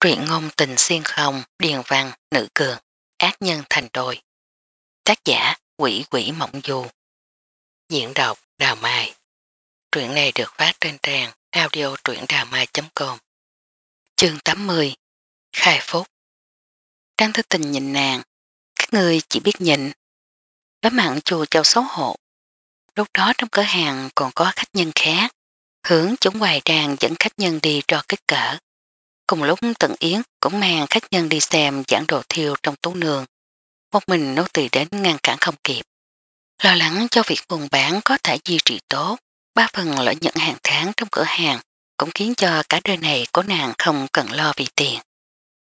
truyện ngôn tình xuyên không, điền văn, nữ cường, ác nhân thành đôi. Tác giả quỷ quỷ mộng du. Diễn đọc Đào Mai. Truyện này được phát trên trang audio truyệnđàmai.com Chương 80 Khai Phúc. Trang thức tình nhìn nàng. Các người chỉ biết nhìn. Đối mạng chùa châu xấu hộ Lúc đó trong cửa hàng còn có khách nhân khác. Hướng chúng hoài trang dẫn khách nhân đi cho kích cỡ. Cùng lúc tận Yến cũng mang khách nhân đi xem giảng đồ thiêu trong tú nương. Một mình nô tỳ đến ngăn cản không kịp. Lo lắng cho việc buồn bán có thể duy trì tốt, ba phần lợi nhận hàng tháng trong cửa hàng cũng khiến cho cả đời này của nàng không cần lo vì tiền.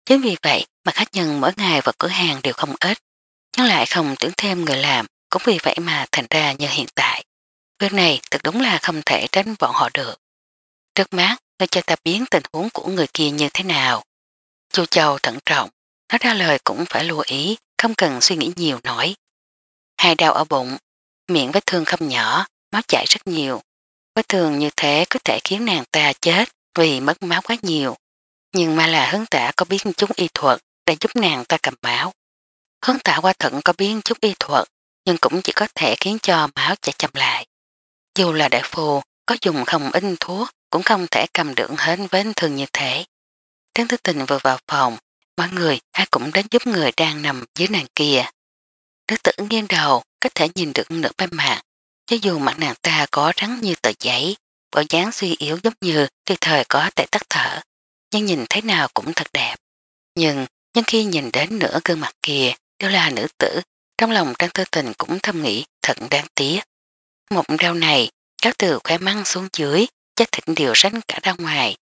Chính vì vậy mà khách nhân mỗi ngày vào cửa hàng đều không ít, nhưng lại không tưởng thêm người làm, cũng vì vậy mà thành ra như hiện tại. Việc này thật đúng là không thể tránh bọn họ được. Trước mắt, để cho ta biến tình huống của người kia như thế nào. Chu Châu thận trọng, nói ra lời cũng phải lưu ý, không cần suy nghĩ nhiều nổi. Hai đau ở bụng, miệng vết thương không nhỏ, máu chảy rất nhiều. Vết thương như thế có thể khiến nàng ta chết vì mất máu quá nhiều. Nhưng mà là hướng tả có biến chúng y thuật để giúp nàng ta cầm máu. Hướng tả qua thận có biến chút y thuật nhưng cũng chỉ có thể khiến cho máu chảy chậm lại. Dù là đại phù có dùng không in thuốc cũng không thể cầm được hết vết thường như thế. Tiếng thức tình vừa vào phòng, mọi người ai cũng đến giúp người đang nằm dưới nàng kia. Nữ tử nghiêng đầu có thể nhìn được nửa bên mạng, cho dù mặt nàng ta có rắn như tờ giấy, bộ dáng suy yếu giống như tuy thời có thể tắt thở, nhưng nhìn thế nào cũng thật đẹp. Nhưng, nhưng khi nhìn đến nửa gương mặt kia đều là nữ tử, trong lòng Trang Tư Tình cũng thầm nghĩ thật đáng tiếc. Một rau này các từ khoe măng xuống dưới chắc thịnh điều ránh cả ra ngoài.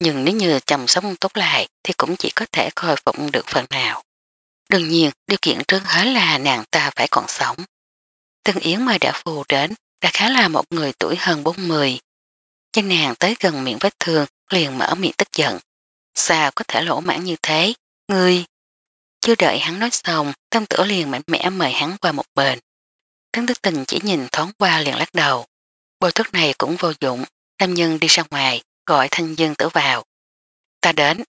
Nhưng nếu như chồng sống tốt lại thì cũng chỉ có thể khôi phục được phần nào. Đương nhiên, điều kiện trước hết là nàng ta phải còn sống. Tân Yến mời đã phù đến, đã khá là một người tuổi hơn 40. Chân nàng tới gần miệng vết thương, liền mở miệng tức giận. Sao có thể lỗ mãn như thế? Ngươi! Chưa đợi hắn nói xong, tâm tử liền mạnh mẽ mời hắn qua một bên. Trấn tức tình chỉ nhìn thoáng qua liền lắc đầu. Bồi thuốc này cũng vô dụng, Tam Nhân đi ra ngoài, gọi Thanh nhân Tử vào. Ta đến.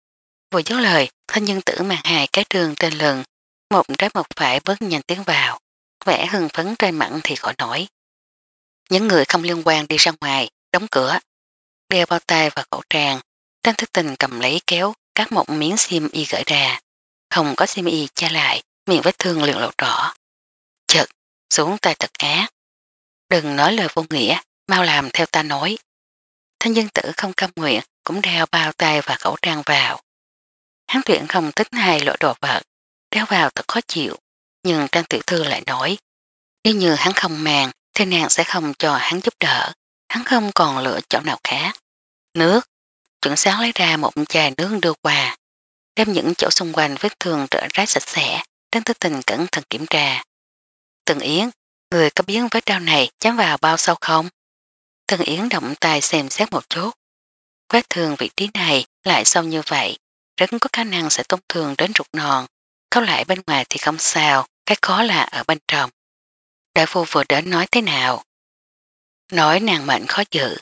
Vừa dứt lời, Thanh nhân Tử mang hai cái trường trên lưng, một trái một phải bớt nhanh tiếng vào, vẻ hưng phấn trên mặn thì khỏi nổi. Những người không liên quan đi ra ngoài, đóng cửa, đeo bao tay và khẩu trang, Tam Thức Tình cầm lấy kéo cắt một miếng sim y gửi ra. Không có sim y che lại, miệng vết thương liền lộ rõ. Chật, xuống tay thật ác. Đừng nói lời vô nghĩa, mau làm theo ta nói. Thanh dân tử không cam nguyện cũng đeo bao tay và khẩu trang vào. Hắn tuyển không thích hay lỗi đồ vật, đeo vào thật khó chịu, nhưng Trang Tiểu Thư lại nói, nếu như hắn không màng thì nàng sẽ không cho hắn giúp đỡ, hắn không còn lựa chọn nào khác. Nước, chuẩn sáng lấy ra một chai nước đưa qua, đem những chỗ xung quanh vết thương rửa rái sạch sẽ, Trang Tư Tình cẩn thận kiểm tra. Từng Yến, người có biến vết đau này chám vào bao sâu không? Tân Yến động tay xem xét một chút. quét thường vị trí này lại sâu như vậy, rất có khả năng sẽ tổn thương đến rụt nòn. Câu lại bên ngoài thì không sao, cái khó là ở bên trong. Đại phu vừa đến nói thế nào? Nói nàng mệnh khó giữ.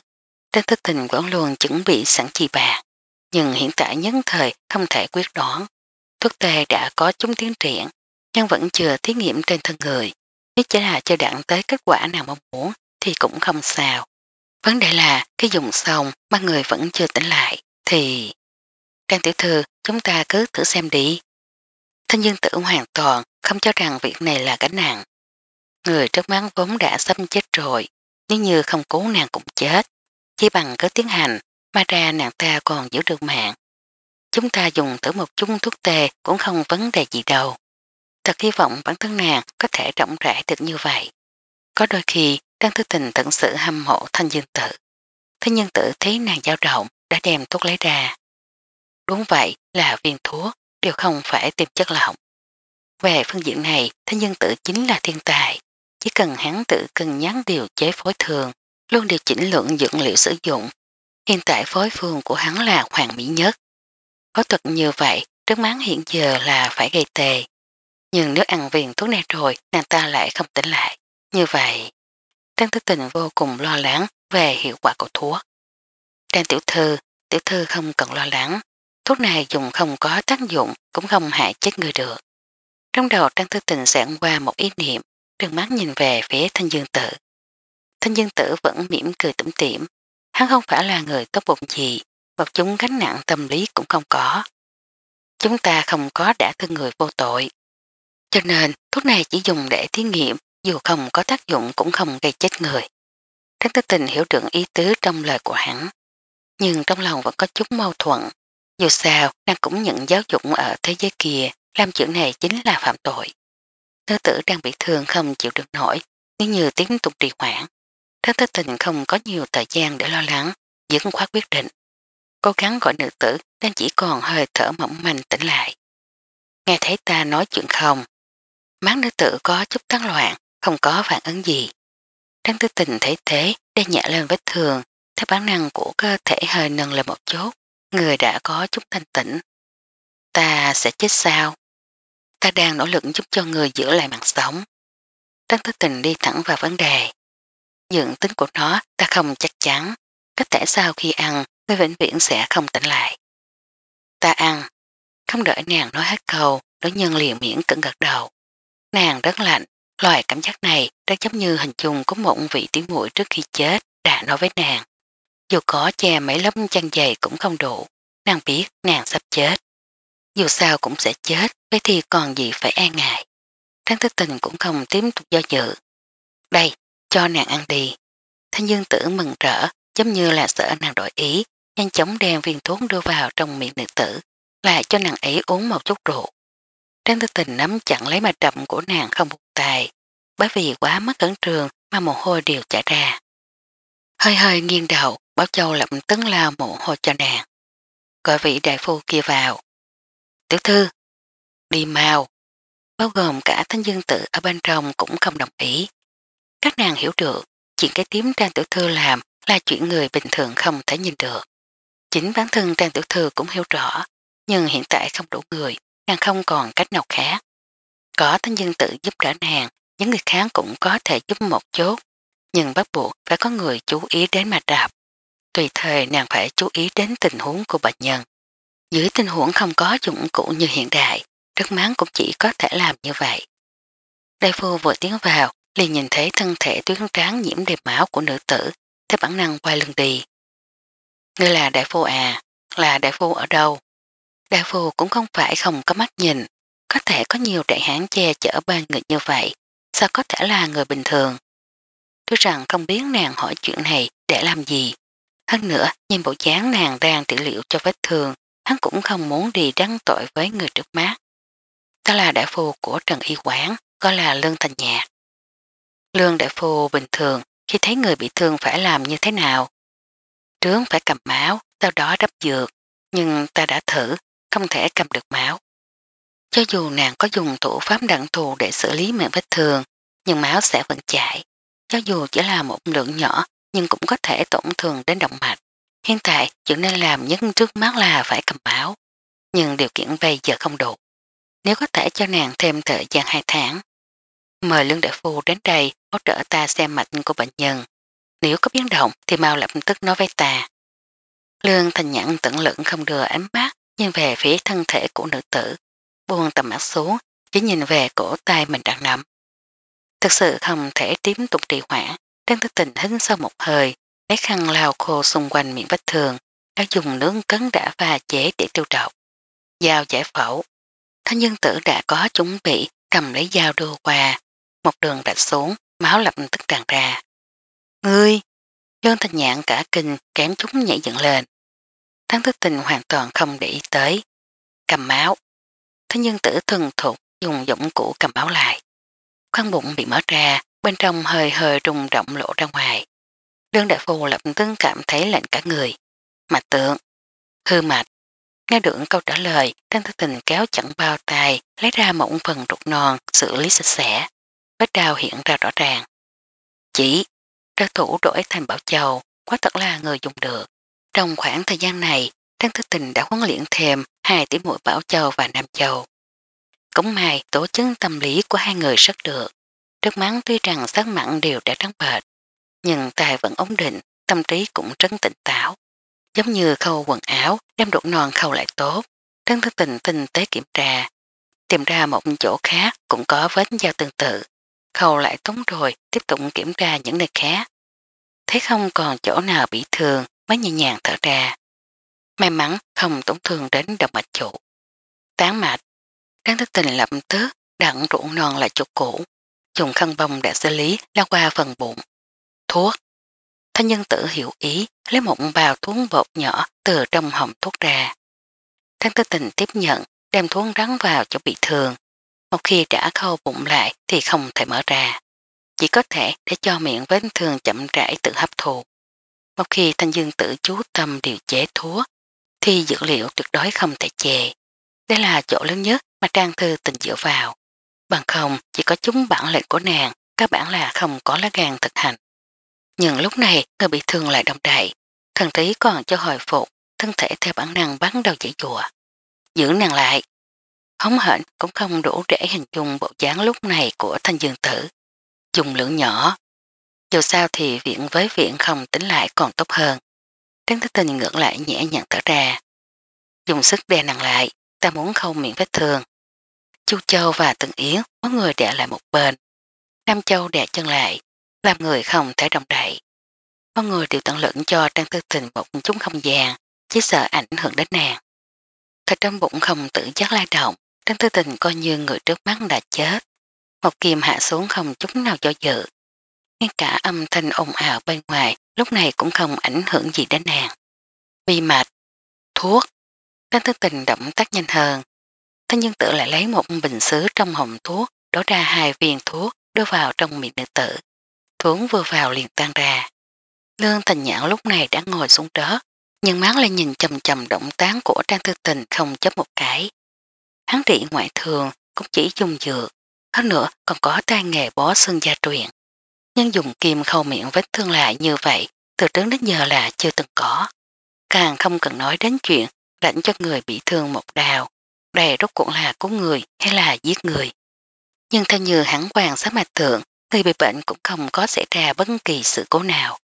Tên thức tình vẫn luôn chuẩn bị sẵn chi bạc. Nhưng hiện tại nhân thời không thể quyết đoán. Thuốc tê đã có chúng tiến triển, nhưng vẫn chưa thí nghiệm trên thân người. Nếu chỉ là chưa đặn tới kết quả nào mong muốn thì cũng không sao. Vấn đề là khi dùng xong ba người vẫn chưa tỉnh lại thì... Trang tiểu thư chúng ta cứ thử xem đi. Thanh dương tử hoàn toàn không cho rằng việc này là gánh nặng. Người trước mắt vốn đã sắp chết rồi, nếu như không cứu nàng cũng chết. Chỉ bằng cứ tiến hành, mà ra nàng ta còn giữ được mạng. Chúng ta dùng thử một chút thuốc tê cũng không vấn đề gì đâu. Thật hy vọng bản thân nàng có thể rộng rãi được như vậy. Có đôi khi Trang Tư Tình tận sự hâm mộ thanh dương tử. Thanh nhân tử thấy nàng dao động đã đem thuốc lấy ra. Đúng vậy là viên thuốc, đều không phải tìm chất lỏng. Về phương diện này, thanh nhân tử chính là thiên tài. Chỉ cần hắn tự cân nhắn điều chế phối thường, luôn điều chỉnh lượng dưỡng liệu sử dụng. Hiện tại phối phương của hắn là hoàn mỹ nhất. Có thuật như vậy, trước máng hiện giờ là phải gây tề. Nhưng nếu ăn viền thuốc này rồi, nàng ta lại không tỉnh lại. Như vậy... Trang Thứ Tình vô cùng lo lắng về hiệu quả của thuốc. Trang Tiểu Thư, Tiểu Thư không cần lo lắng, thuốc này dùng không có tác dụng cũng không hại chết người được. Trong đầu Trang Thứ Tình sẽ qua một ý niệm, đường mắt nhìn về phía thanh dương tử. Thanh dương tử vẫn mỉm cười tủm tỉm, hắn không phải là người tốt bụng gì, bọc chúng gánh nặng tâm lý cũng không có. Chúng ta không có đã thương người vô tội. Cho nên, thuốc này chỉ dùng để thí nghiệm dù không có tác dụng cũng không gây chết người. Trác Tư Tình hiểu trưởng ý tứ trong lời của hắn, nhưng trong lòng vẫn có chút mâu thuẫn. Dù sao, nàng cũng nhận giáo dục ở thế giới kia, làm chuyện này chính là phạm tội. Nữ tử đang bị thương không chịu được nổi, nếu như tiếng tục trì hoãn. Trác Tư Tình không có nhiều thời gian để lo lắng, dứt khoát quyết định. Cố gắng gọi nữ tử đang chỉ còn hơi thở mỏng manh tỉnh lại. Nghe thấy ta nói chuyện không, Mắt nữ tử có chút tán loạn, không có phản ứng gì. Trang tư tình thấy thế đe nhẹ lên vết thường, thấy bản năng của cơ thể hơi nâng lên một chút, người đã có chút thanh tĩnh. Ta sẽ chết sao? Ta đang nỗ lực giúp cho người giữ lại mạng sống. Trang tư tình đi thẳng vào vấn đề. Dựng tính của nó ta không chắc chắn, có thể sau khi ăn người vĩnh viễn sẽ không tỉnh lại. Ta ăn, không đợi nàng nói hết câu, đối nhân liền miễn cẩn gật đầu. Nàng rất lạnh, Loại cảm giác này rất giống như hình chung có một vị tiếng mũi trước khi chết đã nói với nàng. Dù có che mấy lớp chăn dày cũng không đủ, nàng biết nàng sắp chết. Dù sao cũng sẽ chết, vậy thì còn gì phải e ngại. Tráng thức tình cũng không tiếp tục do dự. Đây, cho nàng ăn đi. Thanh dương tử mừng rỡ, giống như là sợ nàng đổi ý, nhanh chóng đem viên thuốc đưa vào trong miệng nữ tử, lại cho nàng ấy uống một chút rượu. Trang tư tình nắm chặn lấy mặt trầm của nàng không buông tài, bởi vì quá mất cẩn trường mà mồ hôi đều chảy ra. Hơi hơi nghiêng đầu, báo châu lập tấn lao mồ hôi cho nàng. Gọi vị đại phu kia vào. Tiểu thư, đi mau. Bao gồm cả thanh dương tự ở bên trong cũng không đồng ý. Các nàng hiểu được, chuyện cái tím trang tiểu thư làm là chuyện người bình thường không thể nhìn được. Chính bản thân trang tiểu thư cũng hiểu rõ, nhưng hiện tại không đủ người, nàng không còn cách nào khác. Có thanh dương tự giúp đỡ nàng, những người khác cũng có thể giúp một chút, nhưng bắt buộc phải có người chú ý đến mà đạp. Tùy thời nàng phải chú ý đến tình huống của bệnh nhân. Dưới tình huống không có dụng cụ như hiện đại, rất Mán cũng chỉ có thể làm như vậy. Đại phu vừa tiến vào, liền nhìn thấy thân thể tuyến tráng nhiễm đẹp máu của nữ tử, theo bản năng quay lưng đi. Ngươi là đại phu à? Là đại phu ở đâu? Đại phu cũng không phải không có mắt nhìn, có thể có nhiều đại hãng che chở bên người như vậy, sao có thể là người bình thường? tôi rằng không biết nàng hỏi chuyện này để làm gì. Hơn nữa, nhìn bộ dáng nàng đang trị liệu cho vết thương, hắn cũng không muốn đi đăng tội với người trước mắt. Đó là đại phu của Trần Y quán gọi là Lương Thành Nhạc. Lương đại phu bình thường khi thấy người bị thương phải làm như thế nào? Trướng phải cầm máu, sau đó đắp dược, nhưng ta đã thử, không thể cầm được máu. Cho dù nàng có dùng thủ pháp đặng thù để xử lý miệng vết thương, nhưng máu sẽ vẫn chảy. Cho dù chỉ là một lượng nhỏ, nhưng cũng có thể tổn thương đến động mạch. Hiện tại, chuyện nên làm nhất trước mắt là phải cầm máu. Nhưng điều kiện bây giờ không đủ. Nếu có thể cho nàng thêm thời gian 2 tháng, mời lương đại phu đến đây hỗ trợ ta xem mạch của bệnh nhân. Nếu có biến động thì mau lập tức nói với ta. Lương thành nhãn tận lượng không đưa ánh mắt nhưng về phía thân thể của nữ tử buông tầm mắt xuống, chỉ nhìn về cổ tay mình đang nắm. Thực sự không thể tiếp tục trì hoãn, đang thức tình hít sau một hơi, lấy khăn lao khô xung quanh miệng vết thường, đã dùng nướng cấn đã và chế để tiêu độc. Dao giải phẫu. Thanh nhân tử đã có chuẩn bị cầm lấy dao đưa qua, một đường rạch xuống, máu lập tức tràn ra. Ngươi! Dân thanh nhạn cả kinh kém chúng nhảy dựng lên. Thắng thức tình hoàn toàn không để ý tới. Cầm máu, Thế nhưng tử thần thuộc dùng dũng cụ cầm báo lại. Khoan bụng bị mở ra, bên trong hơi hơi rung rộng lộ ra ngoài. Đương đại phù lập tức cảm thấy lạnh cả người. Mạch tượng, hư mạch. Nghe được câu trả lời, đang thức tình kéo chẳng bao tay, lấy ra một phần ruột non, xử lý sạch sẽ. Vết đau hiện ra rõ ràng. Chỉ, trợ thủ đổi thành bảo châu, quá thật là người dùng được. Trong khoảng thời gian này, Trang Thức Tình đã huấn luyện thêm hai tỷ mũi Bảo Châu và Nam Châu. Cũng may tổ chứng tâm lý của hai người rất được. rất mắn tuy rằng sát mặn đều đã trắng bệt, nhưng tài vẫn ổn định, tâm trí cũng trấn tỉnh táo. Giống như khâu quần áo, đem đột non khâu lại tốt, trấn thức tình tinh tế kiểm tra. Tìm ra một chỗ khác cũng có vết dao tương tự. Khâu lại tốn rồi, tiếp tục kiểm tra những nơi khác. Thấy không còn chỗ nào bị thương mới nhẹ nhàng thở ra. May mắn không tổn thương đến động mạch chủ. Tán mạch. Đáng thức tình lập tức đặng ruộng non lại chỗ cũ. Dùng khăn bông đã xử lý lao qua phần bụng. Thuốc. Thanh nhân tử hiểu ý, lấy một bào thuốc bột nhỏ từ trong hồng thuốc ra. Đáng thức tình tiếp nhận, đem thuốc rắn vào chỗ bị thương. Một khi đã khâu bụng lại thì không thể mở ra. Chỉ có thể để cho miệng vết thương chậm rãi tự hấp thụ. Một khi thanh dương tử chú tâm điều chế thuốc thì dữ liệu tuyệt đối không thể chề. Đây là chỗ lớn nhất mà Trang Thư tình dựa vào. Bằng không, chỉ có chúng bản lệnh của nàng, các bản là không có lá gan thực hành. Nhưng lúc này, người bị thương lại đồng đại. Thần tí còn cho hồi phục, thân thể theo bản năng bắn đầu dãy chùa. Giữ nàng lại. Hống hệnh cũng không đủ để hình dung bộ dáng lúc này của thanh dương tử. Dùng lượng nhỏ. Dù sao thì viện với viện không tính lại còn tốt hơn. Tráng thức tình ngược lại nhẹ nhàng tở ra. Dùng sức đè nặng lại, ta muốn không miệng vết thương. Chu Châu và Tường Yến mỗi người đè lại một bên. Nam Châu đè chân lại, làm người không thể đồng đậy. Mọi người đều tận lượng cho Trang Tư Tình một chút không gian, chỉ sợ ảnh hưởng đến nàng. Thật trong bụng không tự giác lai động, Trang Tư Tình coi như người trước mắt đã chết. Một kim hạ xuống không chút nào cho dự. Ngay cả âm thanh ồn ào bên ngoài lúc này cũng không ảnh hưởng gì đến nàng. Vi mạch, thuốc, đang thức tình động tác nhanh hơn. Thanh nhân tử lại lấy một bình xứ trong hồng thuốc, đổ ra hai viên thuốc, đưa vào trong miệng nữ tử. Thuốc vừa vào liền tan ra. Lương thành nhãn lúc này đã ngồi xuống đó, nhưng máng lại nhìn chầm chầm động tán của Trang Thư Tình không chấp một cái. Hắn trị ngoại thường cũng chỉ dùng dược, hơn nữa còn có tay nghề bó xương gia truyền nhưng dùng kim khâu miệng vết thương lại như vậy từ trước đến giờ là chưa từng có. Càng không cần nói đến chuyện đánh cho người bị thương một đào, đầy rốt cuộc là cứu người hay là giết người. Nhưng theo như hắn quan sát mạch thượng, người bị bệnh cũng không có xảy ra bất kỳ sự cố nào.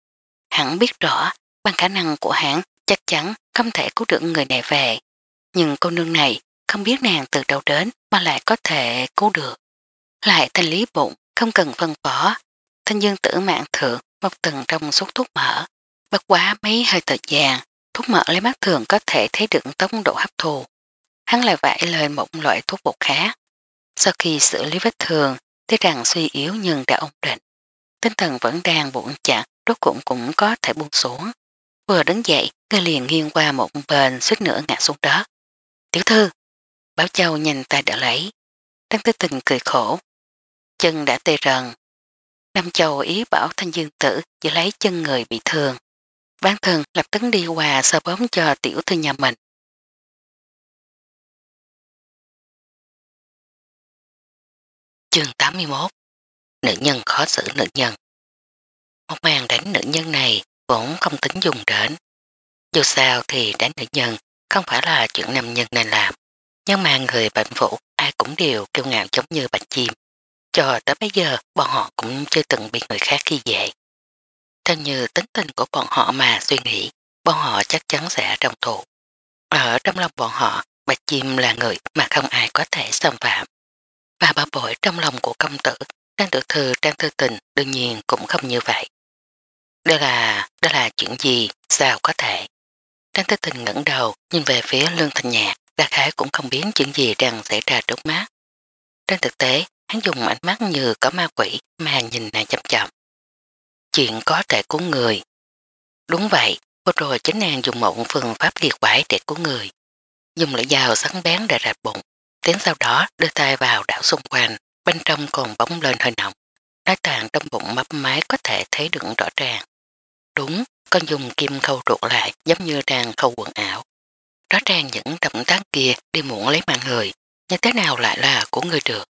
Hắn biết rõ, bằng khả năng của hắn chắc chắn không thể cứu được người này về. Nhưng cô nương này không biết nàng từ đâu đến mà lại có thể cứu được. Lại thanh lý bụng, không cần phân phó, thanh dương tử mạng thượng một tầng trong suốt thuốc mỡ, bất quá mấy hơi thời vàng thuốc mỡ lấy mắt thường có thể thấy được tốc độ hấp thù. Hắn lại vải lên một loại thuốc bột khác. Sau khi xử lý vết thường, thấy rằng suy yếu nhưng đã ổn định. Tinh thần vẫn đang bụng chặt, rốt cũng cũng có thể buông xuống. Vừa đứng dậy, người liền nghiêng qua một bên suýt nữa ngã xuống đó. Tiểu thư, báo châu nhìn tay đã lấy. Đăng tư tình cười khổ. Chân đã tê rần, Nam Châu ý bảo thanh dương tử giữ lấy chân người bị thương. Bán thần lập tức đi qua sơ bóng cho tiểu thư nhà mình. chương 81 Nữ nhân khó xử nữ nhân Một màn đánh nữ nhân này cũng không tính dùng đến. Dù sao thì đánh nữ nhân không phải là chuyện nam nhân nên làm. Nhưng mà người bệnh vụ ai cũng đều kiêu ngạo giống như bạch chim. Chờ tới bây giờ bọn họ cũng chưa từng bị người khác khi dễ. Theo như tính tình của bọn họ mà suy nghĩ, bọn họ chắc chắn sẽ đồng thủ. Ở trong lòng bọn họ, Bạch Chim là người mà không ai có thể xâm phạm. Và bảo bội trong lòng của công tử, Trang Tử Thư, Trang Thư Tình đương nhiên cũng không như vậy. Đây là, đây là chuyện gì, sao có thể? Trang Thư Tình ngẩn đầu, nhìn về phía Lương Thành Nhạc, Đa Khái cũng không biết chuyện gì đang xảy ra trước mắt. Trên thực tế, Hắn dùng ánh mắt như có ma quỷ mà nhìn nàng chậm chậm. Chuyện có thể cứu người. Đúng vậy, vừa rồi chính nàng dùng một phương pháp kỳ quái để cứu người. Dùng lưỡi dao sắn bén để rạch bụng. Tiến sau đó đưa tay vào đảo xung quanh, bên trong còn bóng lên hơi nọng. Nói tàn trong bụng mấp máy có thể thấy được rõ ràng. Đúng, con dùng kim khâu ruột lại giống như đang khâu quần ảo. Rõ ràng những động tác kia đi muộn lấy mạng người, như thế nào lại là của người được.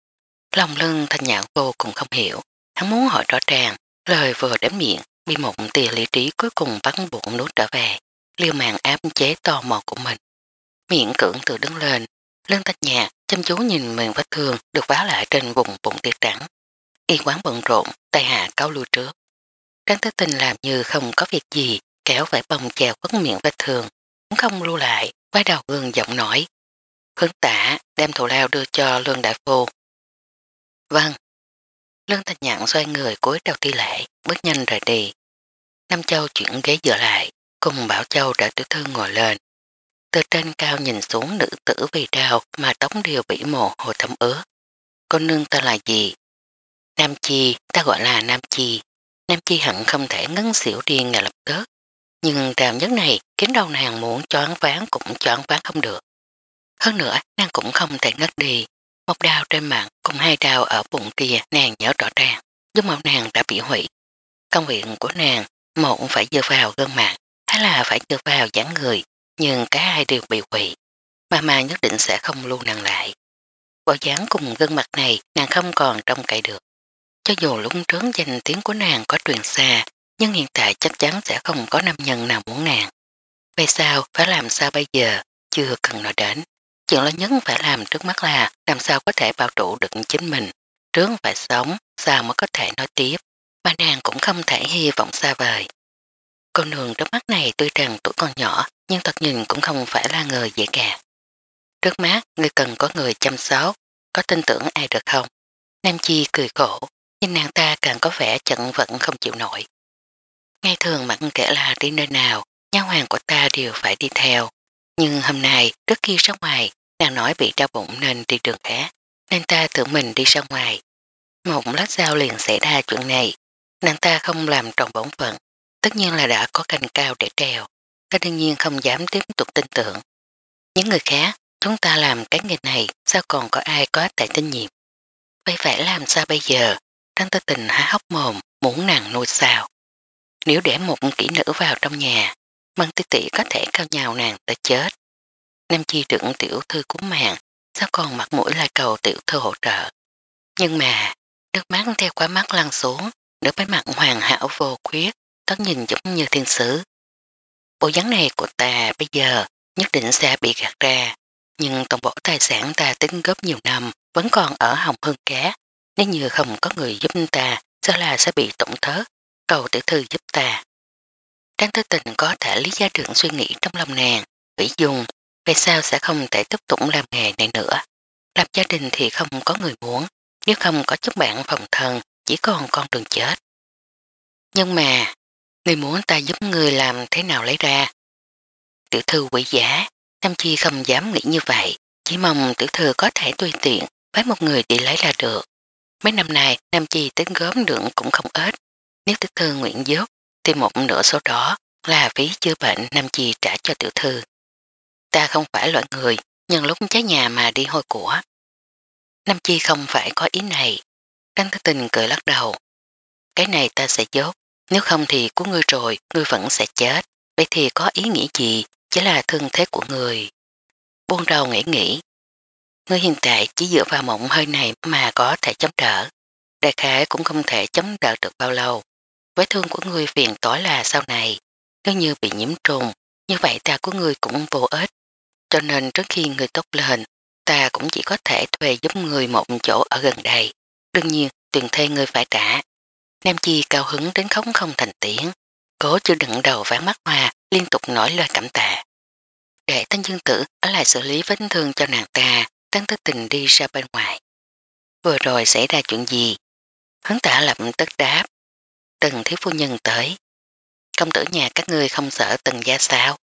Lòng lưng thanh nhãn vô cùng không hiểu, hắn muốn hỏi rõ ràng, lời vừa đếm miệng, bị một tia lý trí cuối cùng bắt bụng nút trở về, liêu màng áp chế tò mò của mình. Miệng cưỡng tự đứng lên, lưng thanh nhạc chăm chú nhìn miệng vết thương được vá lại trên vùng bụng tiệt trắng. Y quán bận rộn, tay hạ cáo lưu trước. Tráng thức tình làm như không có việc gì, kéo vải bông chèo quấn miệng vết thương, cũng không lưu lại, quay đầu gương giọng nói. Hướng tả đem thù lao đưa cho lương đại phu Vâng. Lương Thanh Nhạn xoay người cối đầu thi lễ, bước nhanh rời đi. Nam Châu chuyển ghế dựa lại, cùng Bảo Châu đã tiểu thư ngồi lên. Từ trên cao nhìn xuống nữ tử vì đau mà tóc điều bị mồ hồ thấm ướt. Con nương ta là gì? Nam Chi, ta gọi là Nam Chi. Nam Chi hẳn không thể ngấn xỉu điên ngày lập tức. Nhưng rào nhất này kiến đầu nàng muốn choán ván cũng choán ván không được. Hơn nữa, nàng cũng không thể ngất đi. Một đao trên mạng cùng hai đao ở bụng kia nàng nhớ rõ ràng, gương mặt nàng đã bị hủy. Công việc của nàng, một phải dựa vào gương mặt, hay là phải dựa vào dáng người, nhưng cả hai đều bị hủy. Mà mà nhất định sẽ không lưu nàng lại. bỏ dáng cùng gương mặt này nàng không còn trông cậy được. Cho dù lúc trước danh tiếng của nàng có truyền xa, nhưng hiện tại chắc chắn sẽ không có nam nhân nào muốn nàng. Vậy sao, phải làm sao bây giờ, chưa cần nói đến. Chuyện lớn nhất phải làm trước mắt là làm sao có thể bảo trụ được chính mình. Trướng phải sống, sao mới có thể nói tiếp. Ba nàng cũng không thể hy vọng xa vời. Cô nương trước mắt này tuy rằng tuổi còn nhỏ, nhưng thật nhìn cũng không phải là người dễ gạt. Trước mắt, người cần có người chăm sóc, có tin tưởng ai được không? Nam Chi cười khổ, nhưng nàng ta càng có vẻ chận vẫn không chịu nổi. Ngay thường mặn kể là đi nơi nào, nhà hoàng của ta đều phải đi theo, nhưng hôm nay, trước khi ra ngoài, nàng nói bị đau bụng nên đi trường khác, nên ta tự mình đi ra ngoài. Một lát sau liền xảy ra chuyện này, nàng ta không làm tròn bổn phận, tất nhiên là đã có cành cao để treo, ta đương nhiên không dám tiếp tục tin tưởng. Những người khác, chúng ta làm cái nghề này sao còn có ai có tài tinh nhiệm? Vậy phải làm sao bây giờ? Trang ta tình há hốc mồm, muốn nàng nuôi sao? Nếu để một kỹ nữ vào trong nhà, Mân tỷ tỷ có thể cao nhào nàng tới chết. Nam Chi trưởng tiểu thư cứu mạng, sao còn mặt mũi lại cầu tiểu thư hỗ trợ. Nhưng mà, nước mắt theo quá mắt lăn xuống, đỡ bánh mặt hoàn hảo vô khuyết, tất nhìn giống như thiên sứ. Bộ dáng này của ta bây giờ nhất định sẽ bị gạt ra, nhưng toàn bộ tài sản ta tính góp nhiều năm vẫn còn ở hồng hương cá. Nếu như không có người giúp ta, sao là sẽ bị tổng thớt, cầu tiểu thư giúp ta. Trang Tư Tình có thể lý gia trưởng suy nghĩ trong lòng nàng, Vĩ dùng về sao sẽ không thể tiếp tục làm nghề này nữa. Lập gia đình thì không có người muốn, nếu không có chút bạn phòng thân, chỉ còn con đường chết. Nhưng mà, người muốn ta giúp người làm thế nào lấy ra? Tiểu thư quỷ giả, Nam Chi không dám nghĩ như vậy, chỉ mong tiểu thư có thể tùy tiện với một người đi lấy ra được. Mấy năm nay, Nam Chi tính gớm được cũng không ít. Nếu tiểu thư nguyện giúp, thì một nửa số đó là phí chữa bệnh Nam Chi trả cho tiểu thư. Ta không phải loại người, nhưng lúc cháy nhà mà đi hôi của. Nam Chi không phải có ý này. Đăng Thái Tình cười lắc đầu. Cái này ta sẽ dốt, nếu không thì của ngươi rồi, ngươi vẫn sẽ chết. Vậy thì có ý nghĩa gì, chỉ là thương thế của người. Buông đầu nghĩ nghĩ. Ngươi hiện tại chỉ dựa vào mộng hơi này mà có thể chống đỡ. Đại khái cũng không thể chống đỡ được bao lâu. Vết thương của người phiền tỏi là sau này, nếu như bị nhiễm trùng, như vậy ta của người cũng vô ích. Cho nên trước khi người tốt lên, ta cũng chỉ có thể thuê giúp người một chỗ ở gần đây. Đương nhiên, tiền thuê người phải trả. Nam Chi cao hứng đến khóc không thành tiếng, cố chưa đựng đầu ván mắt hoa, liên tục nổi lời cảm tạ. Để Tân Dương Tử ở lại xử lý vết thương cho nàng ta, Tăng Tức Tình đi ra bên ngoài. Vừa rồi xảy ra chuyện gì? hắn tả lập tức đáp, từng thiếu phu nhân tới. Công tử nhà các ngươi không sợ từng gia sao?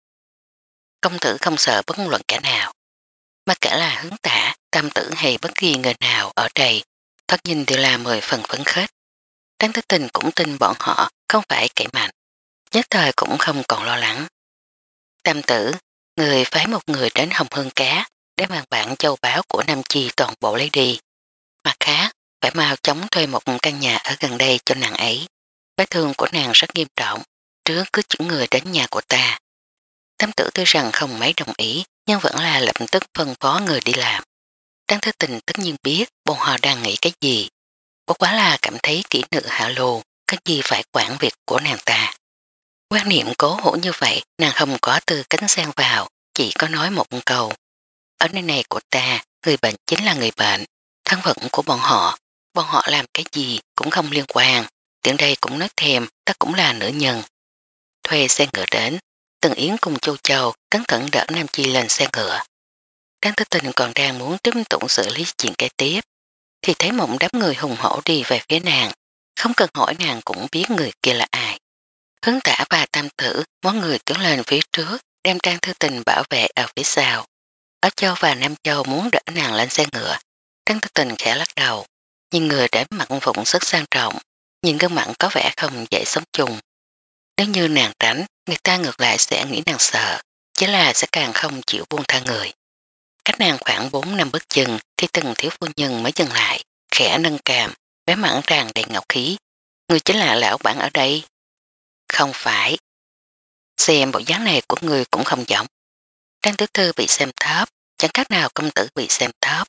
Công tử không sợ bất luận kẻ nào. Mà cả là hướng tả, tam tử hay bất kỳ người nào ở đây, thoát nhìn đều là mười phần phấn khích. Đáng thức tình cũng tin bọn họ không phải kẻ mạnh. Nhất thời cũng không còn lo lắng. Tam tử, người phái một người đến hồng hương cá để mang bản châu báo của Nam Chi toàn bộ lấy đi. Mặt khác, phải mau chóng thuê một căn nhà ở gần đây cho nàng ấy. Vết thương của nàng rất nghiêm trọng, trước cứ những người đến nhà của ta. Tam tử tuy rằng không mấy đồng ý, nhưng vẫn là lập tức phân phó người đi làm. Trang Thứ Tình tất nhiên biết bọn họ đang nghĩ cái gì. Có quá là cảm thấy kỹ nữ hạ lù, cái gì phải quản việc của nàng ta. Quan niệm cố hữu như vậy, nàng không có từ cánh sang vào, chỉ có nói một câu. Ở nơi này của ta, người bệnh chính là người bệnh, thân phận của bọn họ, bọn họ làm cái gì cũng không liên quan, tiếng đây cũng nói thèm, ta cũng là nữ nhân. Thuê xe ngựa đến, Tần Yến cùng Châu Châu cẩn thận đỡ Nam Chi lên xe ngựa. Đáng thức tình còn đang muốn tiếp tục xử lý chuyện kế tiếp, thì thấy mộng đám người hùng hổ đi về phía nàng, không cần hỏi nàng cũng biết người kia là ai. Hướng tả và tam tử, món người tiến lên phía trước, đem trang thư tình bảo vệ ở phía sau. Ở Châu và Nam Châu muốn đỡ nàng lên xe ngựa, Trang thư Tình khẽ lắc đầu, nhưng người để mặt vụng sức sang trọng, nhìn gương mặn có vẻ không dễ sống chung. Nếu như nàng tránh, người ta ngược lại sẽ nghĩ nàng sợ, chứ là sẽ càng không chịu buông tha người. Cách nàng khoảng 4 năm bước chân thì từng thiếu phu nhân mới dừng lại, khẽ nâng càm, bé mặn tràn đầy ngọc khí. Người chính là lão bản ở đây. Không phải. Xem bộ dáng này của người cũng không giống. Trang tiểu thư bị xem thấp, chẳng cách nào công tử bị xem thấp.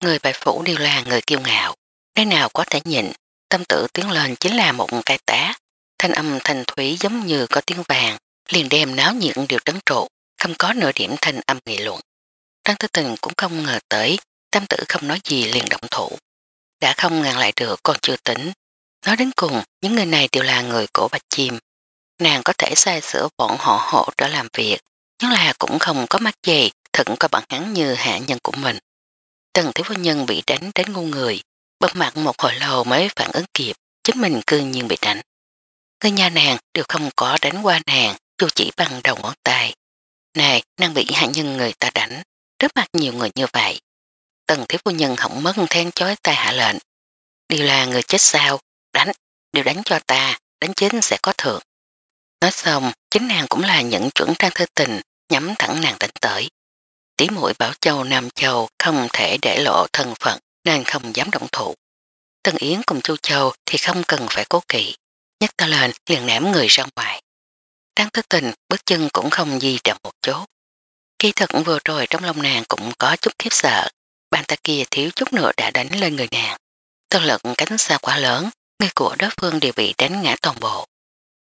Người bài phủ đều là người kiêu ngạo, nơi nào có thể nhịn, Tâm tử tiếng lên chính là một cái tá, thanh âm thanh thúy giống như có tiếng vàng, liền đem náo nhiệt đều trấn trụ, không có nửa điểm thanh âm nghị luận. Trang Tư Tình cũng không ngờ tới, Tam tử không nói gì liền động thủ. Đã không ngăn lại được còn chưa tính. Nói đến cùng, những người này đều là người cổ bạch chim. Nàng có thể sai sửa bọn họ hộ trở làm việc, nhưng là cũng không có mắt gì, thật có bản hắn như hạ nhân của mình. Tần thiếu phu nhân bị đánh đến ngu người, bật mặt một hồi lâu mới phản ứng kịp, chính mình cư nhiên bị đánh. Người nhà nàng đều không có đánh qua nàng, dù chỉ bằng đầu ngón tay. Này, nàng bị hạ nhân người ta đánh, trước mặt nhiều người như vậy. Tần thiếu phu nhân hỏng mất than chói tay hạ lệnh. Điều là người chết sao, đánh, đều đánh cho ta, đánh chính sẽ có thưởng. Nói xong, chính nàng cũng là những chuẩn trang thư tình, nhắm thẳng nàng đánh tới. Tí mũi bảo châu Nam Châu không thể để lộ thân phận nên không dám động thủ. Tân Yến cùng Chu Châu thì không cần phải cố kỵ, nhắc ta lên liền ném người ra ngoài. Đáng thức tình, bước chân cũng không di động một chút. Kỳ thật vừa rồi trong lòng nàng cũng có chút khiếp sợ, bàn ta kia thiếu chút nữa đã đánh lên người nàng. Tân lực cánh xa quá lớn, người của đối phương đều bị đánh ngã toàn bộ.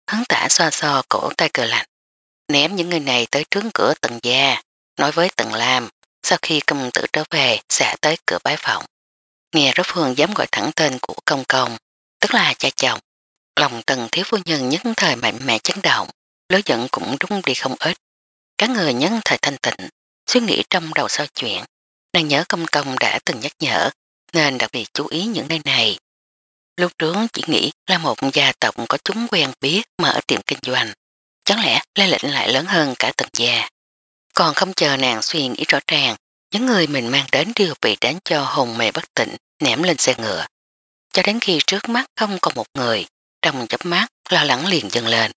Hắn tả xoa xo cổ tay cờ lạnh, ném những người này tới trướng cửa tầng gia, nói với tận lam, sau khi công tử trở về sẽ tới cửa bái phòng. Nghe rốt phương dám gọi thẳng tên của công công, tức là cha chồng. Lòng tần thiếu phu nhân nhất thời mạnh mẽ chấn động, lối giận cũng đúng đi không ít. Các người nhân thời thanh tịnh, suy nghĩ trong đầu sau chuyện. đang nhớ công công đã từng nhắc nhở, nên đặc biệt chú ý những nơi này. Lúc trước chỉ nghĩ là một gia tộc có chúng quen biết mở tiệm kinh doanh. Chẳng lẽ lai lệnh lại lớn hơn cả tầng gia. Còn không chờ nàng suy nghĩ rõ ràng, những người mình mang đến đều bị đánh cho hồn mề bất tỉnh, ném lên xe ngựa. Cho đến khi trước mắt không còn một người, trong chấp mắt lo lắng liền dừng lên.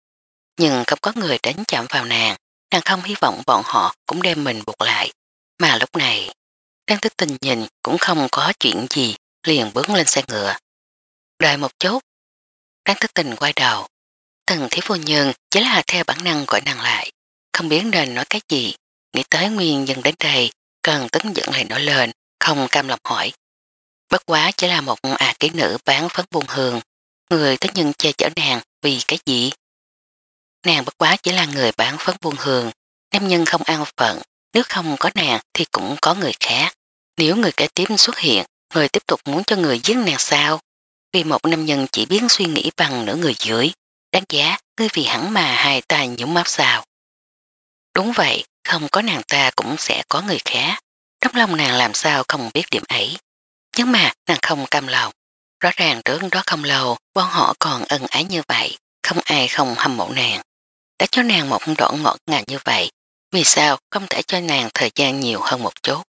Nhưng không có người đánh chạm vào nàng, nàng không hy vọng bọn họ cũng đem mình buộc lại. Mà lúc này, đang thức tình nhìn cũng không có chuyện gì, liền bước lên xe ngựa. Đợi một chút, đang thức tình quay đầu. Tần thiếu phu nhân chỉ là theo bản năng gọi nàng lại, không biết nên nói cái gì, nghĩ tới nguyên dân đến đây Cần tức giận lại nổi lên, không cam lòng hỏi. Bất quá chỉ là một à kỹ nữ bán phấn buồn hường, người tất nhân che chở nàng vì cái gì? Nàng bất quá chỉ là người bán phấn buồn hường, nam nhân không an phận, nếu không có nàng thì cũng có người khác. Nếu người kế tiếp xuất hiện, người tiếp tục muốn cho người giết nàng sao? Vì một nam nhân chỉ biến suy nghĩ bằng nửa người dưới, đáng giá ngươi vì hẳn mà hai tay nhũng máp sao. Đúng vậy, không có nàng ta cũng sẽ có người khác. Trong lòng nàng làm sao không biết điểm ấy. Nhưng mà nàng không cam lòng. Rõ ràng trước đó không lâu, bọn họ còn ân ái như vậy. Không ai không hâm mộ nàng. Đã cho nàng một đoạn ngọt ngào như vậy. Vì sao không thể cho nàng thời gian nhiều hơn một chút.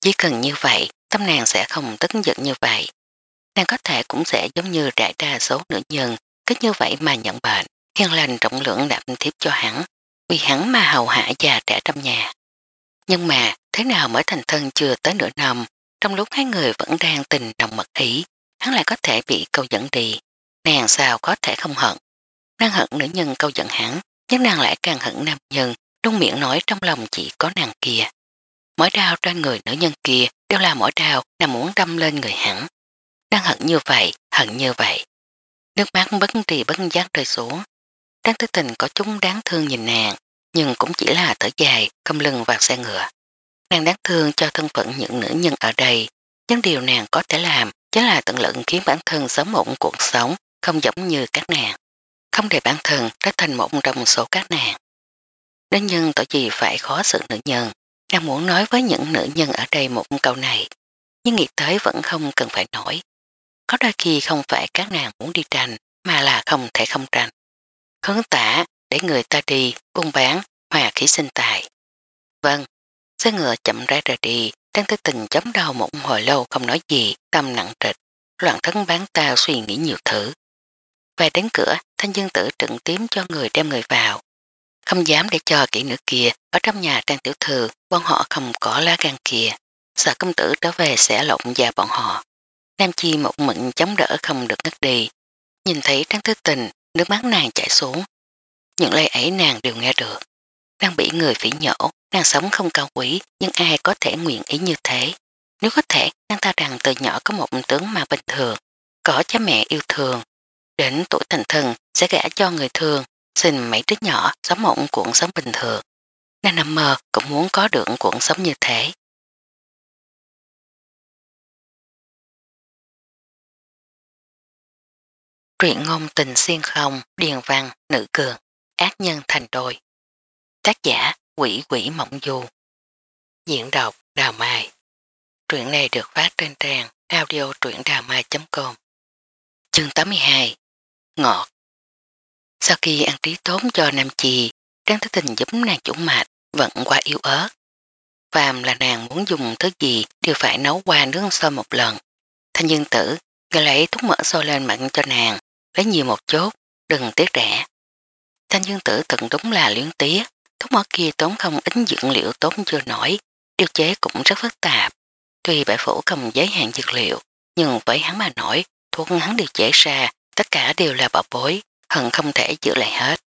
Chỉ cần như vậy, tâm nàng sẽ không tức giận như vậy. Nàng có thể cũng sẽ giống như đại ra số nữ nhân, cứ như vậy mà nhận bệnh hiền lành trọng lượng đạm thiếp cho hắn, vì hắn mà hầu hạ già trẻ trong nhà. Nhưng mà thế nào mới thành thân chưa tới nửa năm, trong lúc hai người vẫn đang tình đồng mật ý, hắn lại có thể bị câu dẫn đi. Nàng sao có thể không hận. Nàng hận nữ nhân câu giận hắn, nhưng nàng lại càng hận nam nhân, đúng miệng nói trong lòng chỉ có nàng kia. Mỗi đau trên người nữ nhân kia đều là mỗi đau nàng muốn đâm lên người hắn. Nàng hận như vậy, hận như vậy. Nước mắt bất trì bất giác rơi xuống, Trang Tư Tình có chúng đáng thương nhìn nàng, nhưng cũng chỉ là thở dài, cầm lưng vào xe ngựa. Nàng đáng thương cho thân phận những nữ nhân ở đây, nhưng điều nàng có thể làm chính là tận lực khiến bản thân sớm ổn cuộc sống, không giống như các nàng. Không để bản thân trở thành một trong số các nàng. Đến nhân tội gì phải khó sự nữ nhân, nàng muốn nói với những nữ nhân ở đây một câu này, nhưng nghĩ tới vẫn không cần phải nói. Có đôi khi không phải các nàng muốn đi tranh, mà là không thể không tranh khấn tả để người ta đi buôn bán hòa khí sinh tài. Vâng, xe ngựa chậm ra rời đi, đang tới tình chấm đau một hồi lâu không nói gì, tâm nặng trịch, loạn thân bán tao suy nghĩ nhiều thứ Về đến cửa, thanh dương tử trận tím cho người đem người vào. Không dám để cho kỹ nữ kia ở trong nhà trang tiểu thư, bọn họ không có lá gan kia. Sợ công tử trở về sẽ lộn già bọn họ. Nam Chi một mịn chống đỡ không được ngất đi. Nhìn thấy trang thứ tình nước mắt nàng chảy xuống. Những lời ấy nàng đều nghe được. Đang bị người phỉ nhổ, nàng sống không cao quý, nhưng ai có thể nguyện ý như thế. Nếu có thể, nàng ta rằng từ nhỏ có một tướng mà bình thường, có cha mẹ yêu thương. Đến tuổi thành thần sẽ gã cho người thường, xin mấy đứa nhỏ sống một cuộc sống bình thường. Nàng nằm mơ cũng muốn có được cuộc sống như thế. Truyện ngôn tình xuyên không, điền văn, nữ cường, ác nhân thành đôi. Tác giả quỷ quỷ mộng du. Diễn đọc Đào Mai. Truyện này được phát trên trang audio truyệnđàmai.com Chương 82 Ngọt Sau khi ăn trí tốn cho Nam Chi, Trang thức Tình giúp nàng chủ mạch vẫn qua yếu ớt. Phàm là nàng muốn dùng thứ gì đều phải nấu qua nướng sôi một lần. Thanh dương tử, gã lấy thuốc mỡ sôi lên mặn cho nàng, lấy nhiều một chút, đừng tiếc rẻ. Thanh dương tử thật đúng là luyến tiếc, thuốc mỡ kia tốn không ít dưỡng liệu tốn chưa nổi, điều chế cũng rất phức tạp. Tuy bãi phủ không giới hạn dược liệu, nhưng với hắn mà nổi, thuốc hắn điều chế ra, tất cả đều là bảo bối, hận không thể giữ lại hết.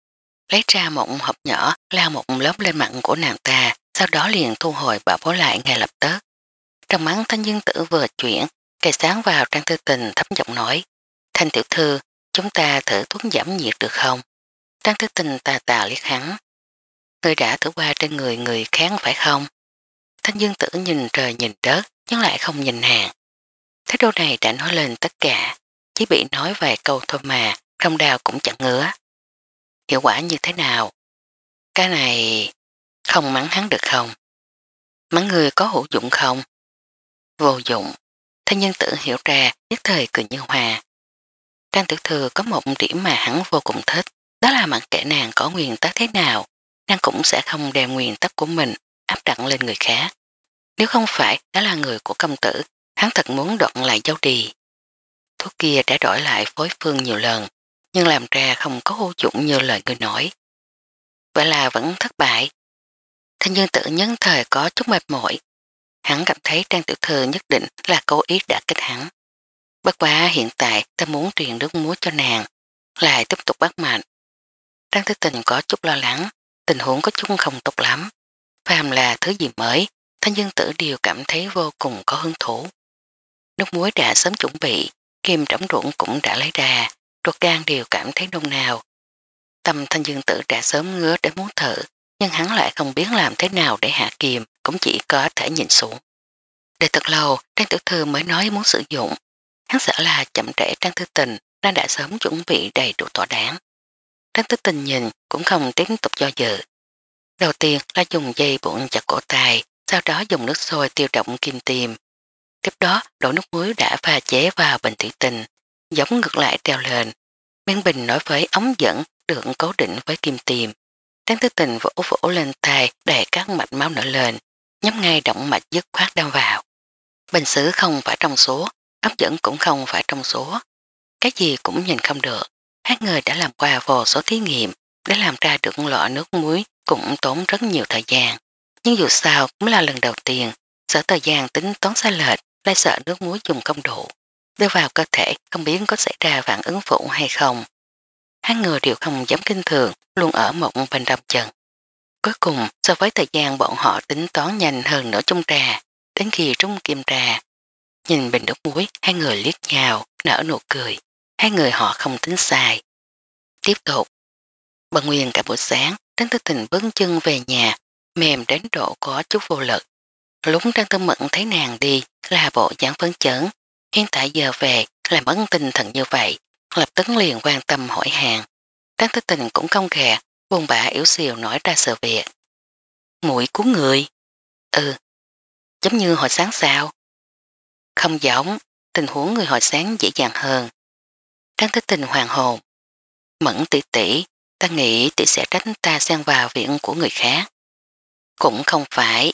Lấy ra một hộp nhỏ, lao một lớp lên mặt của nàng ta, sau đó liền thu hồi bảo bối lại ngay lập tức. Trong mắt thanh dương tử vừa chuyển, cây sáng vào trang tư tình thấm giọng nói. Thanh tiểu thư, Chúng ta thử thuốc giảm nhiệt được không? Tăng thức tình tà tà liếc hắn. Người đã thử qua trên người người kháng phải không? Thanh dương tử nhìn trời nhìn đất, nhưng lại không nhìn hàng. Thái đô này đã nói lên tất cả, chỉ bị nói vài câu thôi mà, trong đào cũng chẳng ngứa. Hiệu quả như thế nào? Cái này... không mắng hắn được không? Mắng người có hữu dụng không? Vô dụng. Thanh nhân tử hiểu ra nhất thời cười như hòa. Trang tự thừa có một điểm mà hắn vô cùng thích, đó là mặc kệ nàng có nguyên tắc thế nào, nàng cũng sẽ không đem nguyên tắc của mình áp đặt lên người khác. Nếu không phải đó là người của công tử, hắn thật muốn đoạn lại dấu trì. Thuốc kia đã đổi lại phối phương nhiều lần, nhưng làm ra không có hô dụng như lời người nói. Vậy là vẫn thất bại. Thanh dương tự nhấn thời có chút mệt mỏi. Hắn cảm thấy Trang Tiểu Thư nhất định là cố ý đã kích hắn. Bất quả hiện tại ta muốn truyền nước muối cho nàng, lại tiếp tục bắt mạnh. Trang Thứ Tình có chút lo lắng, tình huống có chút không tốt lắm. Phàm là thứ gì mới, thanh dân tử đều cảm thấy vô cùng có hứng thú. Nước muối đã sớm chuẩn bị, kim trống ruộng cũng đã lấy ra, ruột gan đều cảm thấy nông nào. Tâm thanh dương tử đã sớm ngứa để muốn thử, nhưng hắn lại không biết làm thế nào để hạ kiềm, cũng chỉ có thể nhìn xuống. Để thật lâu, Trang Tiểu Thư mới nói muốn sử dụng, hắn sợ là chậm trễ Trang Thư Tình đang đã sớm chuẩn bị đầy đủ thỏa đáng. Trang Thư Tình nhìn cũng không tiếp tục do dự. Đầu tiên là dùng dây bụng chặt cổ tài, sau đó dùng nước sôi tiêu động kim tiêm. Tiếp đó đổ nước muối đã pha chế vào bình thủy tinh, giống ngược lại treo lên. Miếng bình nổi với ống dẫn được cố định với kim tiêm. Trang Thư Tình vỗ vỗ lên tay để các mạch máu nở lên, nhắm ngay động mạch dứt khoát đâm vào. Bình xứ không phải trong số hấp dẫn cũng không phải trong số. Cái gì cũng nhìn không được. Hát người đã làm qua vô số thí nghiệm, để làm ra được lọ nước muối cũng tốn rất nhiều thời gian. Nhưng dù sao cũng là lần đầu tiên sợ thời gian tính toán sai lệch, lại sợ nước muối dùng không đủ. Đưa vào cơ thể không biết có xảy ra phản ứng phụ hay không. Hát người đều không dám kinh thường, luôn ở một bên đọc chân. Cuối cùng, so với thời gian bọn họ tính toán nhanh hơn nửa chung trà, đến khi trung kim trà Nhìn bình đốc muối, hai người liếc nhau, nở nụ cười. Hai người họ không tính sai. Tiếp tục. Bà Nguyên cả buổi sáng, Trang Tư Tình bấn chân về nhà, mềm đến độ có chút vô lực. Lúng Trang Tư Mận thấy nàng đi là bộ dáng phấn chấn. Hiện tại giờ về làm ấn tinh thần như vậy, lập tức liền quan tâm hỏi hàng. Trang Tư Tình cũng không ghẹ, buồn bã yếu xìu nói ra sự việc. Mũi cuốn người. Ừ, giống như hồi sáng sao, không giống, tình huống người hồi sáng dễ dàng hơn. Trang thích tình hoàng hồn. Mẫn tỷ tỷ, ta nghĩ tỷ sẽ tránh ta xen vào viện của người khác. Cũng không phải,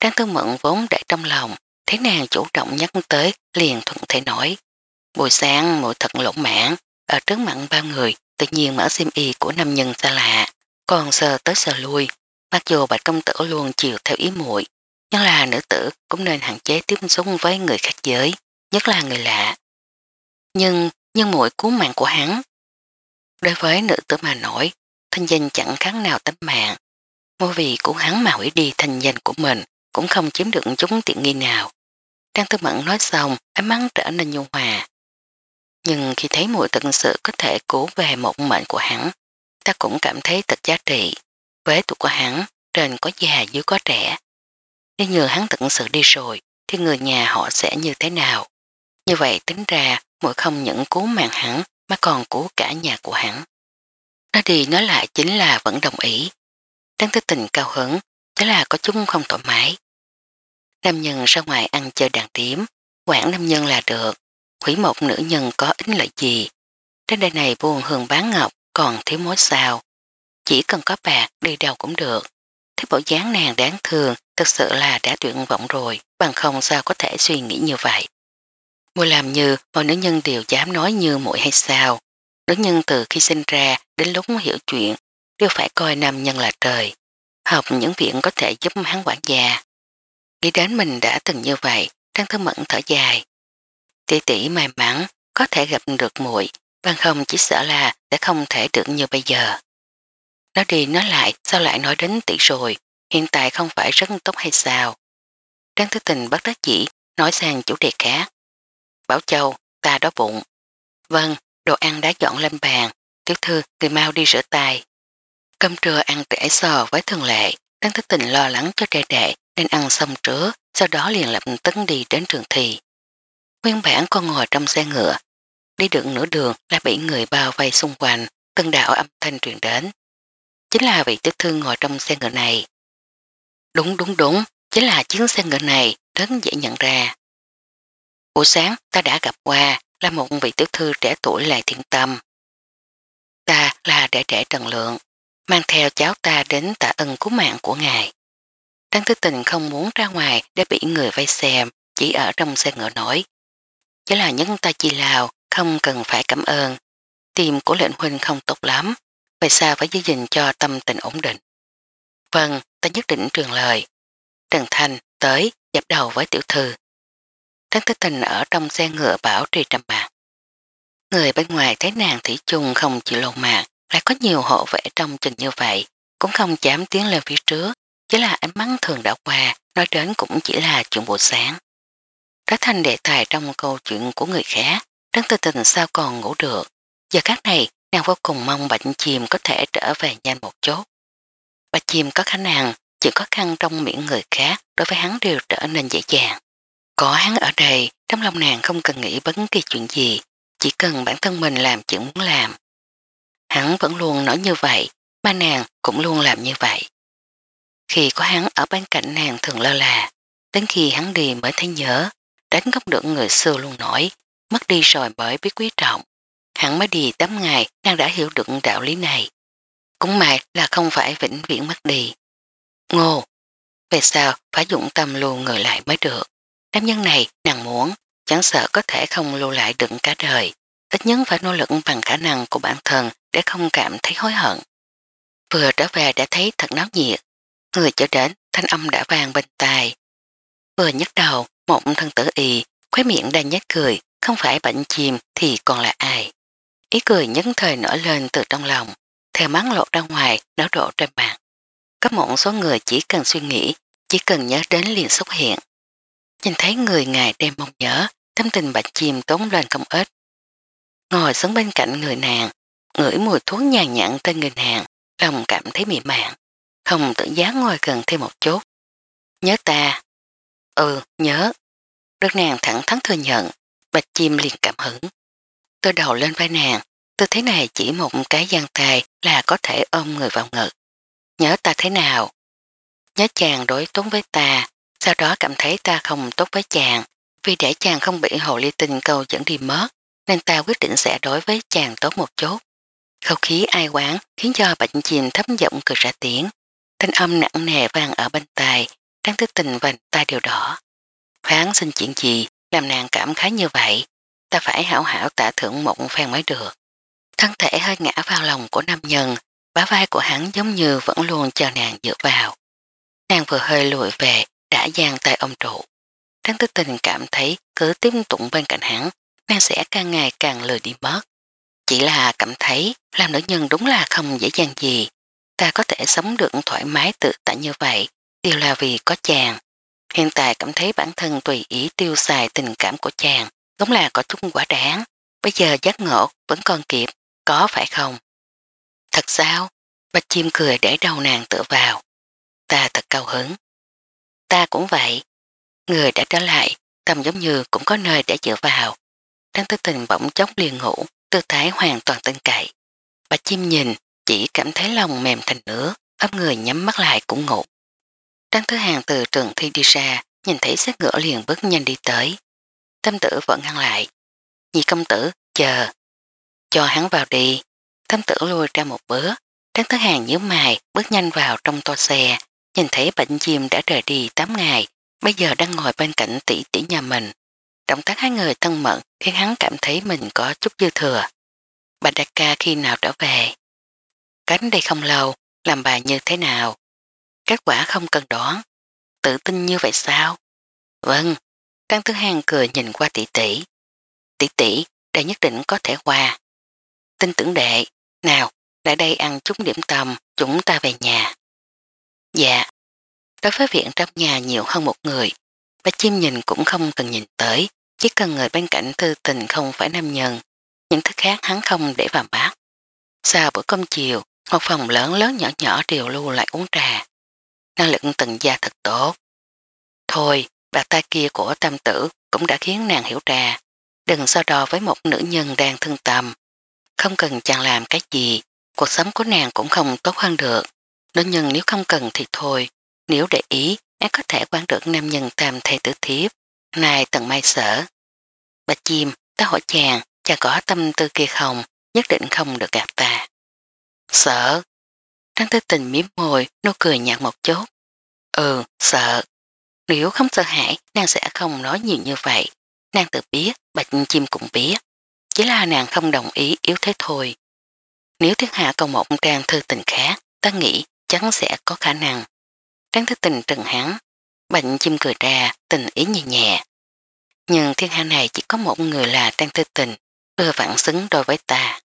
Trang tư mẫn vốn để trong lòng, thấy nàng chủ động nhắc tới liền thuận thể nổi. Bùi sáng mùi thật lỗ mãn, ở trước mặt ba người, tự nhiên mở sim y của nam nhân xa lạ, còn sờ tới sờ lui. Mặc dù bạch công tử luôn chiều theo ý muội nhưng là nữ tử cũng nên hạn chế tiếp xúc với người khác giới, nhất là người lạ. Nhưng, nhưng mũi cứu mạng của hắn. Đối với nữ tử mà nổi, thanh danh chẳng khác nào tấm mạng. Ngôi vị của hắn mà hủy đi thanh danh của mình cũng không chiếm được chúng tiện nghi nào. Trang tư mẫn nói xong, ánh mắt trở nên nhu hòa. Nhưng khi thấy mùi tận sự có thể cứu về một mệnh của hắn, ta cũng cảm thấy thật giá trị. Với tuổi của hắn, trên có già dưới có trẻ, nếu như hắn tận sự đi rồi thì người nhà họ sẽ như thế nào. Như vậy tính ra mỗi không những cứu mạng hắn mà còn cứu cả nhà của hắn. Nói đi nói lại chính là vẫn đồng ý. Đáng tư tình cao hứng chỉ là có chúng không thoải mái. Nam nhân ra ngoài ăn chơi đàn tím, quản nam nhân là được, hủy một nữ nhân có ích lợi gì. Trên đây này buồn hương bán ngọc còn thiếu mối sao, chỉ cần có bạc đi đâu cũng được. Thế bộ dáng nàng đáng thương, thực sự là đã tuyệt vọng rồi, bằng không sao có thể suy nghĩ như vậy. Mùi làm như mọi nữ nhân đều dám nói như muội hay sao. Nữ nhân từ khi sinh ra đến lúc hiểu chuyện đều phải coi nam nhân là trời. Học những viện có thể giúp hắn quản gia. Nghĩ đến mình đã từng như vậy, Trang Thư Mẫn thở dài. Tỷ tỷ may mắn có thể gặp được muội bằng không chỉ sợ là sẽ không thể được như bây giờ. Nói đi nói lại sao lại nói đến tỷ rồi, hiện tại không phải rất tốt hay sao? Trang Thứ Tình bắt đắc dĩ nói sang chủ đề khác. Bảo Châu, ta đói bụng. Vâng, đồ ăn đã dọn lên bàn, tiểu thư người mau đi rửa tay. Cơm trưa ăn trễ sò với thường lệ, Trang Thứ Tình lo lắng cho trẻ đệ nên ăn xong trước, sau đó liền lập tấn đi đến trường thị. Nguyên bản con ngồi trong xe ngựa, đi được nửa đường là bị người bao vây xung quanh, tân đạo âm thanh truyền đến chính là vị tiểu thư ngồi trong xe ngựa này. Đúng đúng đúng, chính là chiếc xe ngựa này rất dễ nhận ra. Buổi sáng ta đã gặp qua là một vị tiểu thư trẻ tuổi lại thiện tâm. Ta là trẻ trẻ trần lượng, mang theo cháu ta đến tạ ân cứu mạng của ngài. Trang Thứ Tình không muốn ra ngoài để bị người vây xem, chỉ ở trong xe ngựa nổi. Chỉ là nhân ta chi lào, không cần phải cảm ơn. Tìm của lệnh huynh không tốt lắm, vậy sao phải giữ gìn cho tâm tình ổn định. Vâng, ta nhất định trường lời. Trần Thanh tới dập đầu với tiểu thư. Trắng Thế Tình ở trong xe ngựa bảo trì trầm bạc. Người bên ngoài thấy nàng thủy chung không chịu lộn mạng, lại có nhiều hộ vệ trong chừng như vậy, cũng không dám tiếng lên phía trước, chỉ là ánh mắt thường đã qua, nói đến cũng chỉ là chuyện buổi sáng. Trở thành đề tài trong câu chuyện của người khác, Trắng Tư Tình sao còn ngủ được, giờ các này nàng vô cùng mong bệnh chìm có thể trở về nhanh một chút. Bạch chìm có khả năng, chuyện khó khăn trong miệng người khác đối với hắn đều trở nên dễ dàng. Có hắn ở đây, trong lòng nàng không cần nghĩ bất kỳ chuyện gì, chỉ cần bản thân mình làm chuyện muốn làm. Hắn vẫn luôn nói như vậy, mà nàng cũng luôn làm như vậy. Khi có hắn ở bên cạnh nàng thường lo là, đến khi hắn đi mới thấy nhớ, đánh góc được người xưa luôn nổi, mất đi rồi bởi biết quý trọng hắn mới đi 8 ngày đang đã hiểu được đạo lý này. Cũng may là không phải vĩnh viễn mất đi. Ngô, về sao phải dụng tâm lưu người lại mới được. Đám nhân này nàng muốn, chẳng sợ có thể không lưu lại đựng cả đời. Ít nhất phải nỗ lực bằng khả năng của bản thân để không cảm thấy hối hận. Vừa trở về đã thấy thật náo nhiệt. Người trở đến, thanh âm đã vàng bên tai. Vừa nhấc đầu, một thân tử y, khóe miệng đang nhét cười, không phải bệnh chìm thì còn là ai. Ý cười nhấn thời nổi lên từ trong lòng, theo mắng lột ra ngoài, nở rộ trên bàn. Có một số người chỉ cần suy nghĩ, chỉ cần nhớ đến liền xuất hiện. Nhìn thấy người ngài đem mong nhớ, tâm tình bạch chìm tốn lên không ít. Ngồi xuống bên cạnh người nàng, ngửi mùi thuốc nhàn nhặn tên người nàng, lòng cảm thấy mị mạn, không tự dám ngồi gần thêm một chút. Nhớ ta. Ừ, nhớ. Đức nàng thẳng thắn thừa nhận, bạch chim liền cảm hứng tôi đầu lên vai nàng, tư thế này chỉ một cái gian tài là có thể ôm người vào ngực. Nhớ ta thế nào? Nhớ chàng đối tốn với ta, sau đó cảm thấy ta không tốt với chàng, vì để chàng không bị hồ ly tinh câu dẫn đi mất, nên ta quyết định sẽ đối với chàng tốt một chút. Không khí ai quán khiến cho bệnh chìm thấp giọng cười ra tiếng. Thanh âm nặng nề vang ở bên tai, đang tư tình vành tai đều đỏ. Phán xin chuyện gì làm nàng cảm khái như vậy, ta phải hảo hảo tả thưởng một phen mới được. Thân thể hơi ngã vào lòng của nam nhân, bá vai của hắn giống như vẫn luôn chờ nàng dựa vào. Nàng vừa hơi lùi về, đã giang tay ông trụ. Tráng tư tình cảm thấy cứ tiếp tụng bên cạnh hắn, nàng sẽ càng ngày càng lười đi mất. Chỉ là cảm thấy làm nữ nhân đúng là không dễ dàng gì. Ta có thể sống được thoải mái tự tại như vậy, đều là vì có chàng. Hiện tại cảm thấy bản thân tùy ý tiêu xài tình cảm của chàng, Đúng là có thúc quả đáng, bây giờ giác ngộ vẫn còn kịp, có phải không? Thật sao? Bạch chim cười để đầu nàng tựa vào. Ta thật cao hứng. Ta cũng vậy. Người đã trở lại, tầm giống như cũng có nơi để dựa vào. Đang tư tình bỗng chốc liền ngủ, tư thái hoàn toàn tinh cậy. Bạch chim nhìn, chỉ cảm thấy lòng mềm thành nửa, ấp người nhắm mắt lại cũng ngủ. Trang thứ hàng từ trường thi đi ra, nhìn thấy xét ngựa liền bước nhanh đi tới. Tâm tử vẫn ngăn lại. Nhị công tử, chờ. Cho hắn vào đi. Tâm tử lùi ra một bước. Tráng tới hàng nhớ mài bước nhanh vào trong to xe. Nhìn thấy bệnh diêm đã rời đi 8 ngày. Bây giờ đang ngồi bên cạnh tỷ tỷ nhà mình. Động tác hai người tân mận khiến hắn cảm thấy mình có chút dư thừa. Bà Đạt Ca khi nào trở về? Cánh đây không lâu, làm bà như thế nào? Kết quả không cần đoán. Tự tin như vậy sao? Vâng, Tăng Thứ Hàng cười nhìn qua tỷ tỷ. Tỷ tỷ, đệ nhất định có thể qua. Tin tưởng đệ, nào, lại đây ăn chút điểm tâm, chúng ta về nhà. Dạ. Đối với viện trong nhà nhiều hơn một người, bà chim nhìn cũng không cần nhìn tới, chỉ cần người bên cạnh thư tình không phải nam nhân, những thứ khác hắn không để vào bát. Sau bữa cơm chiều, một phòng lớn lớn nhỏ nhỏ đều lưu lại uống trà. Năng lực từng gia thật tốt. Thôi, Bàn tay kia của tam tử cũng đã khiến nàng hiểu ra, đừng so đo với một nữ nhân đang thương tâm. Không cần chàng làm cái gì, cuộc sống của nàng cũng không tốt hơn được. Nữ nhân nếu không cần thì thôi, nếu để ý, em có thể quan được nam nhân tam thầy tử thiếp. Này tận may sở. Bà chim, ta hỏi chàng, chàng có tâm tư kia không, nhất định không được gặp ta. Sợ. Trang tư tình miếm môi, nô cười nhạt một chút. Ừ, sợ, nếu không sợ hãi, nàng sẽ không nói nhiều như vậy. Nàng tự biết, bạch chim cũng biết. Chỉ là nàng không đồng ý yếu thế thôi. Nếu thiên hạ còn một trang thư tình khác, ta nghĩ chắn sẽ có khả năng. Trang thư tình trần hắn, bạch chim cười ra, tình ý nhẹ nhẹ. Nhưng thiên hạ này chỉ có một người là trang thư tình, vừa vặn xứng đối với ta.